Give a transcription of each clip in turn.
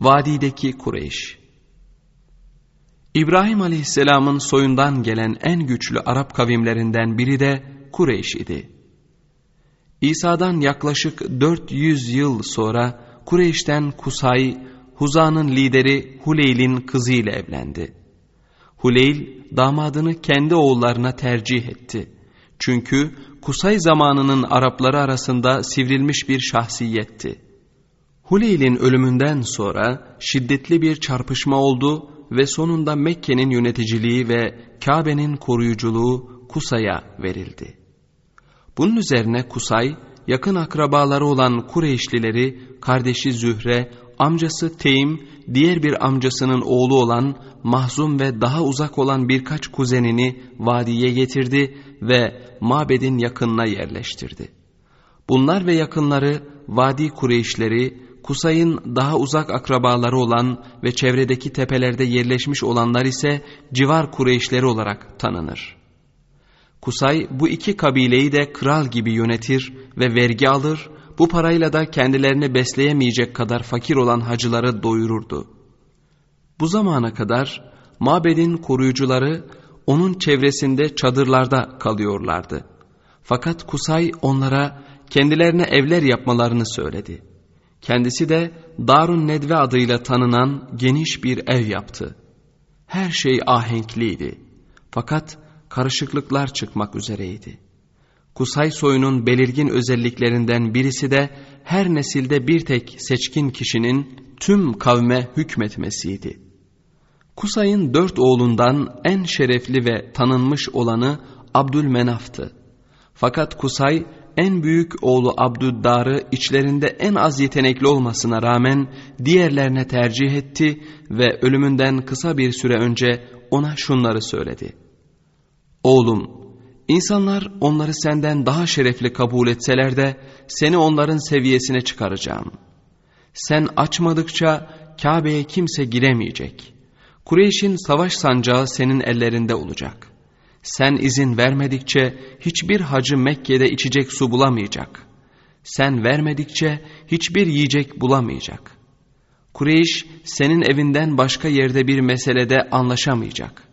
Vadideki Kureyş İbrahim aleyhisselamın soyundan gelen en güçlü Arap kavimlerinden biri de Kureyş idi. İsa'dan yaklaşık 400 yıl sonra Kureyş'ten Kusay, Huza'nın lideri Huleyl'in kızıyla evlendi. Huleyl damadını kendi oğullarına tercih etti. Çünkü Kusay zamanının Arapları arasında sivrilmiş bir şahsiyetti. Huleyl'in ölümünden sonra şiddetli bir çarpışma oldu ve sonunda Mekke'nin yöneticiliği ve Kabe'nin koruyuculuğu Kusay'a verildi. Bunun üzerine Kusay, yakın akrabaları olan Kureyşlileri, kardeşi Zühre, amcası Teym, diğer bir amcasının oğlu olan Mahzum ve daha uzak olan birkaç kuzenini vadiye getirdi ve mabedin yakınına yerleştirdi. Bunlar ve yakınları vadi Kureyşleri, Kusay'ın daha uzak akrabaları olan ve çevredeki tepelerde yerleşmiş olanlar ise civar Kureyşleri olarak tanınır. Kusay bu iki kabileyi de kral gibi yönetir ve vergi alır, bu parayla da kendilerini besleyemeyecek kadar fakir olan hacıları doyururdu. Bu zamana kadar mabedin koruyucuları onun çevresinde çadırlarda kalıyorlardı. Fakat Kusay onlara kendilerine evler yapmalarını söyledi. Kendisi de Darun Nedve adıyla tanınan geniş bir ev yaptı. Her şey ahenkliydi. Fakat karışıklıklar çıkmak üzereydi. Kusay soyunun belirgin özelliklerinden birisi de her nesilde bir tek seçkin kişinin tüm kavme hükmetmesiydi. Kusay'ın dört oğlundan en şerefli ve tanınmış olanı Abdülmenaf'tı. Fakat Kusay en büyük oğlu Abdüddar'ı içlerinde en az yetenekli olmasına rağmen diğerlerine tercih etti ve ölümünden kısa bir süre önce ona şunları söyledi. Oğlum, insanlar onları senden daha şerefli kabul etseler de seni onların seviyesine çıkaracağım. Sen açmadıkça Kabe'ye kimse giremeyecek. Kureyş'in savaş sancağı senin ellerinde olacak. Sen izin vermedikçe hiçbir hacı Mekke'de içecek su bulamayacak. Sen vermedikçe hiçbir yiyecek bulamayacak. Kureyş senin evinden başka yerde bir meselede anlaşamayacak.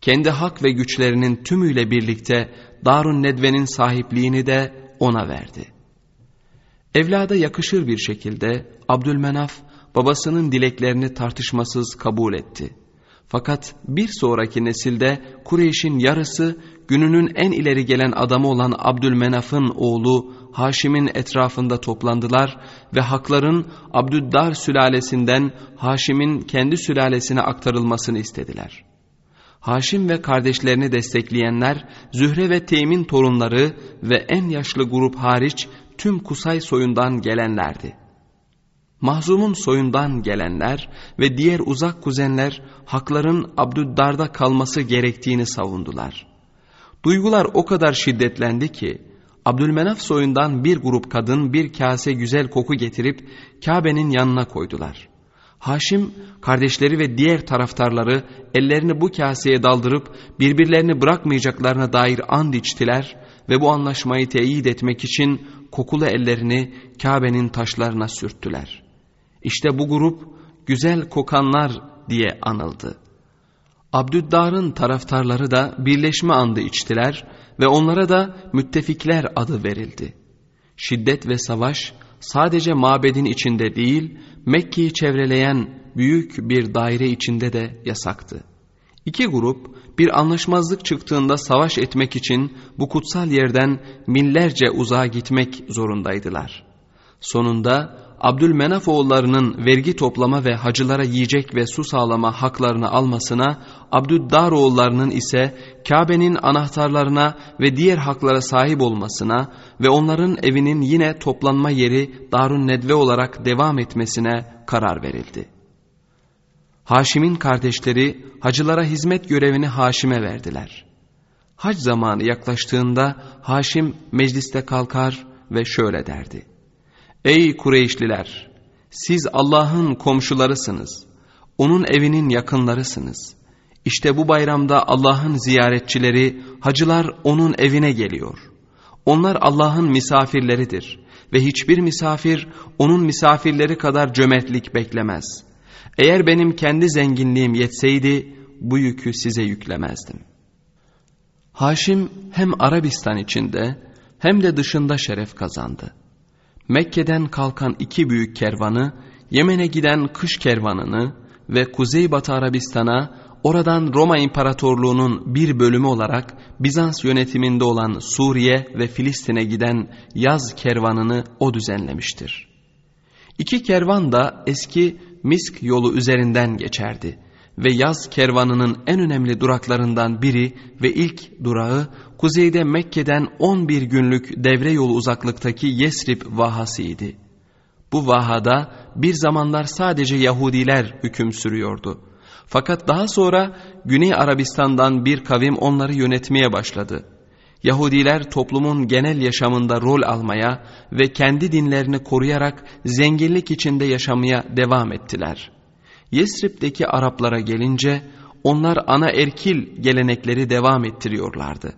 Kendi hak ve güçlerinin tümüyle birlikte Darun Nedve'nin sahipliğini de ona verdi. Evlada yakışır bir şekilde Abdülmenaf babasının dileklerini tartışmasız kabul etti.'' Fakat bir sonraki nesilde Kureyş'in yarısı gününün en ileri gelen adamı olan Abdülmenaf'ın oğlu Haşim'in etrafında toplandılar ve hakların Abdüddar sülalesinden Haşim'in kendi sülalesine aktarılmasını istediler. Haşim ve kardeşlerini destekleyenler Zühre ve Teym'in torunları ve en yaşlı grup hariç tüm Kusay soyundan gelenlerdi. Mahzum'un soyundan gelenler ve diğer uzak kuzenler hakların Abdüddar'da kalması gerektiğini savundular. Duygular o kadar şiddetlendi ki Abdülmenaf soyundan bir grup kadın bir kase güzel koku getirip Kabe'nin yanına koydular. Haşim kardeşleri ve diğer taraftarları ellerini bu kaseye daldırıp birbirlerini bırakmayacaklarına dair and içtiler ve bu anlaşmayı teyit etmek için kokulu ellerini Kabe'nin taşlarına sürttüler. İşte bu grup güzel kokanlar diye anıldı. Abdüddar'ın taraftarları da birleşme andı içtiler ve onlara da müttefikler adı verildi. Şiddet ve savaş sadece mabedin içinde değil, Mekke'yi çevreleyen büyük bir daire içinde de yasaktı. İki grup bir anlaşmazlık çıktığında savaş etmek için bu kutsal yerden millerce uzağa gitmek zorundaydılar. Sonunda Abdülmenaf oğullarının vergi toplama ve hacılara yiyecek ve su sağlama haklarını almasına, Abdüddar oğullarının ise Kabe'nin anahtarlarına ve diğer haklara sahip olmasına ve onların evinin yine toplanma yeri Darun Nedve olarak devam etmesine karar verildi. Haşim'in kardeşleri hacılara hizmet görevini Haşim'e verdiler. Hac zamanı yaklaştığında Haşim mecliste kalkar ve şöyle derdi. Ey Kureyşliler! Siz Allah'ın komşularısınız. Onun evinin yakınlarısınız. İşte bu bayramda Allah'ın ziyaretçileri, hacılar onun evine geliyor. Onlar Allah'ın misafirleridir ve hiçbir misafir onun misafirleri kadar cömertlik beklemez. Eğer benim kendi zenginliğim yetseydi bu yükü size yüklemezdim. Haşim hem Arabistan içinde hem de dışında şeref kazandı. Mekke'den kalkan iki büyük kervanı, Yemen'e giden kış kervanını ve Kuzeybatı Arabistan'a oradan Roma İmparatorluğu'nun bir bölümü olarak Bizans yönetiminde olan Suriye ve Filistin'e giden yaz kervanını o düzenlemiştir. İki kervan da eski Misk yolu üzerinden geçerdi ve yaz kervanının en önemli duraklarından biri ve ilk durağı kuzeyde Mekke'den 11 günlük devre yolu uzaklıktaki Yesrib vahasıydı. Bu vahada bir zamanlar sadece Yahudiler hüküm sürüyordu. Fakat daha sonra Güney Arabistan'dan bir kavim onları yönetmeye başladı. Yahudiler toplumun genel yaşamında rol almaya ve kendi dinlerini koruyarak zenginlik içinde yaşamaya devam ettiler. Yesrib'deki Araplara gelince onlar ana erkil gelenekleri devam ettiriyorlardı.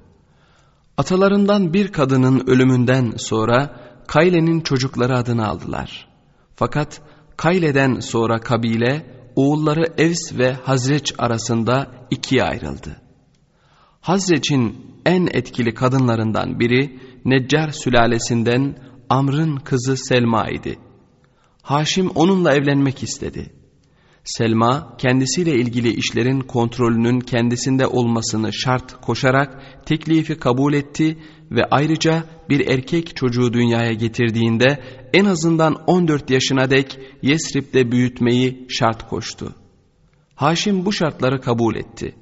Atalarından bir kadının ölümünden sonra Kayle'nin çocukları adını aldılar. Fakat Kayle'den sonra kabile oğulları Evs ve Hazreç arasında ikiye ayrıldı. Hazreç'in en etkili kadınlarından biri Neccar sülalesinden Amr'ın kızı Selma idi. Haşim onunla evlenmek istedi. Selma kendisiyle ilgili işlerin kontrolünün kendisinde olmasını şart koşarak teklifi kabul etti ve ayrıca bir erkek çocuğu dünyaya getirdiğinde en azından 14 yaşına dek Yesrib'de büyütmeyi şart koştu. Haşim bu şartları kabul etti.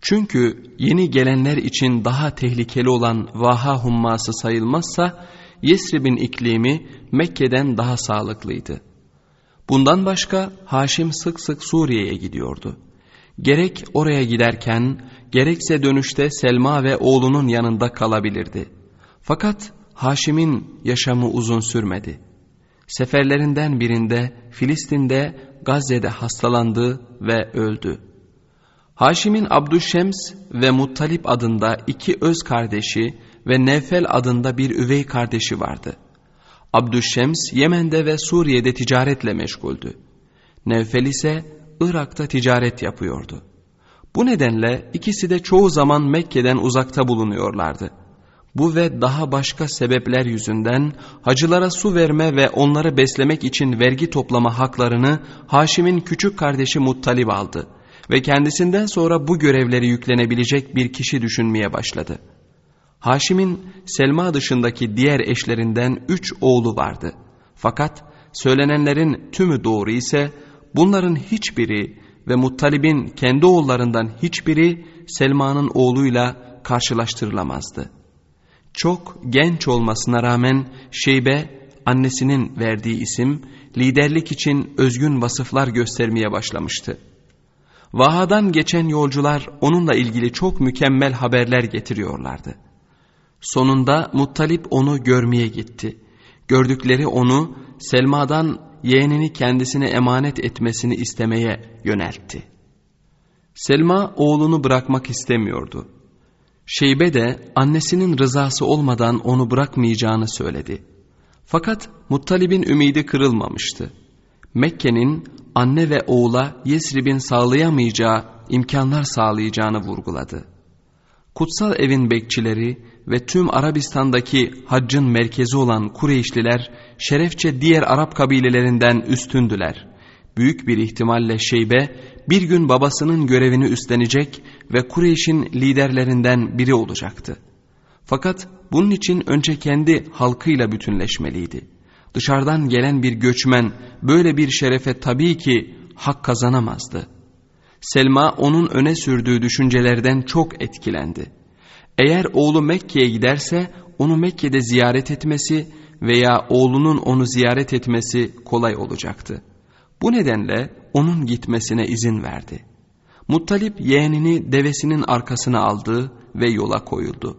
Çünkü yeni gelenler için daha tehlikeli olan vaha humması sayılmazsa Yesrib'in iklimi Mekke'den daha sağlıklıydı. Bundan başka Haşim sık sık Suriye'ye gidiyordu. Gerek oraya giderken gerekse dönüşte Selma ve oğlunun yanında kalabilirdi. Fakat Haşim'in yaşamı uzun sürmedi. Seferlerinden birinde Filistin'de Gazze'de hastalandı ve öldü. Haşim'in Abdüşşems ve Muttalip adında iki öz kardeşi ve Nevfel adında bir üvey kardeşi vardı. Abdüşşems Yemen'de ve Suriye'de ticaretle meşguldü. Nevfel ise Irak'ta ticaret yapıyordu. Bu nedenle ikisi de çoğu zaman Mekke'den uzakta bulunuyorlardı. Bu ve daha başka sebepler yüzünden hacılara su verme ve onları beslemek için vergi toplama haklarını Haşim'in küçük kardeşi Muttalib aldı ve kendisinden sonra bu görevleri yüklenebilecek bir kişi düşünmeye başladı. Haşim'in Selma dışındaki diğer eşlerinden üç oğlu vardı. Fakat söylenenlerin tümü doğru ise bunların hiçbiri ve Muttalib'in kendi oğullarından hiçbiri Selma'nın oğluyla karşılaştırılamazdı. Çok genç olmasına rağmen Şeybe annesinin verdiği isim liderlik için özgün vasıflar göstermeye başlamıştı. Vahadan geçen yolcular onunla ilgili çok mükemmel haberler getiriyorlardı. Sonunda Muttalip onu görmeye gitti. Gördükleri onu Selma'dan yeğenini kendisine emanet etmesini istemeye yöneltti. Selma oğlunu bırakmak istemiyordu. Şeybe de annesinin rızası olmadan onu bırakmayacağını söyledi. Fakat Muttalib'in ümidi kırılmamıştı. Mekke'nin anne ve oğula Yesrib'in sağlayamayacağı imkanlar sağlayacağını vurguladı. Kutsal evin bekçileri ve tüm Arabistan'daki haccın merkezi olan Kureyşliler şerefçe diğer Arap kabilelerinden üstündüler. Büyük bir ihtimalle Şeybe bir gün babasının görevini üstlenecek ve Kureyş'in liderlerinden biri olacaktı. Fakat bunun için önce kendi halkıyla bütünleşmeliydi. Dışarıdan gelen bir göçmen böyle bir şerefe tabii ki hak kazanamazdı. Selma onun öne sürdüğü düşüncelerden çok etkilendi. Eğer oğlu Mekke'ye giderse onu Mekke'de ziyaret etmesi veya oğlunun onu ziyaret etmesi kolay olacaktı. Bu nedenle onun gitmesine izin verdi. Muttalip yeğenini devesinin arkasına aldı ve yola koyuldu.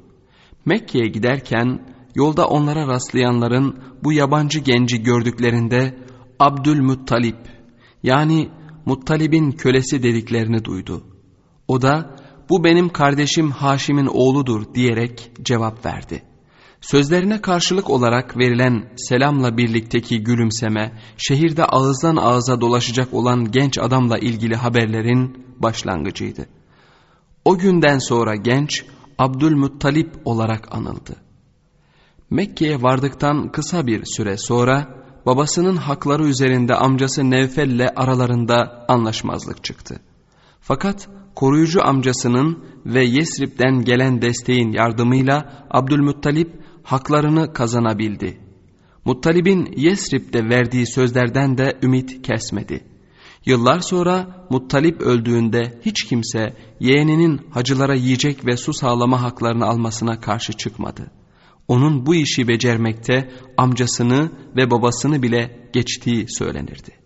Mekke'ye giderken yolda onlara rastlayanların bu yabancı genci gördüklerinde Abdülmuttalip yani Muttalib'in kölesi dediklerini duydu. O da bu benim kardeşim Haşim'in oğludur diyerek cevap verdi. Sözlerine karşılık olarak verilen selamla birlikteki gülümseme, şehirde ağızdan ağıza dolaşacak olan genç adamla ilgili haberlerin başlangıcıydı. O günden sonra genç Abdülmuttalip olarak anıldı. Mekke'ye vardıktan kısa bir süre sonra babasının hakları üzerinde amcası Nevfel'le aralarında anlaşmazlık çıktı. Fakat koruyucu amcasının ve Yesrib'den gelen desteğin yardımıyla Abdülmuttalip haklarını kazanabildi. Muttalib'in Yesrib'de verdiği sözlerden de ümit kesmedi. Yıllar sonra Muttalip öldüğünde hiç kimse yeğeninin hacılara yiyecek ve su sağlama haklarını almasına karşı çıkmadı. Onun bu işi becermekte amcasını ve babasını bile geçtiği söylenirdi.